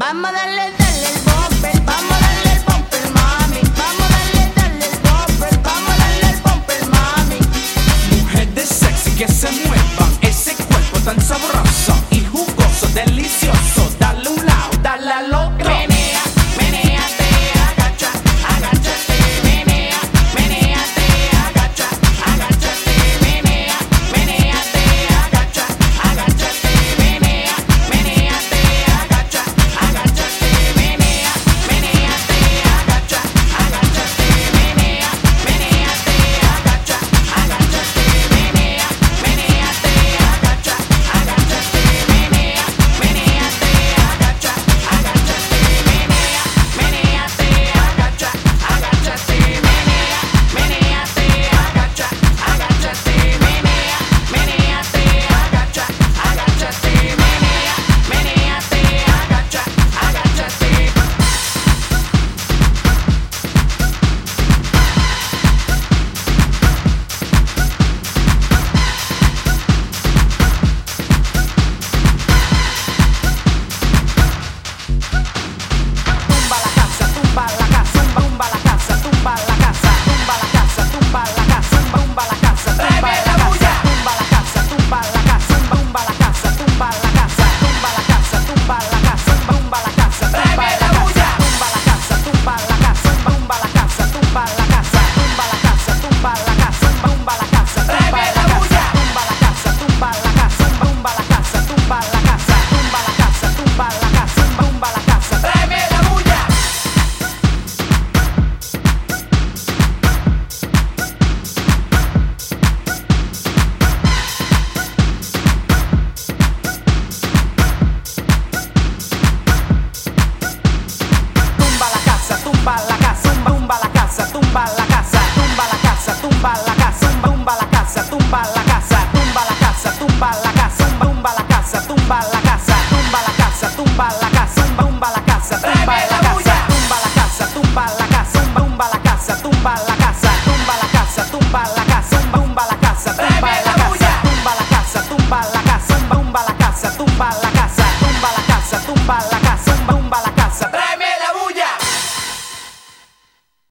Vamos a darle, darle el Bye.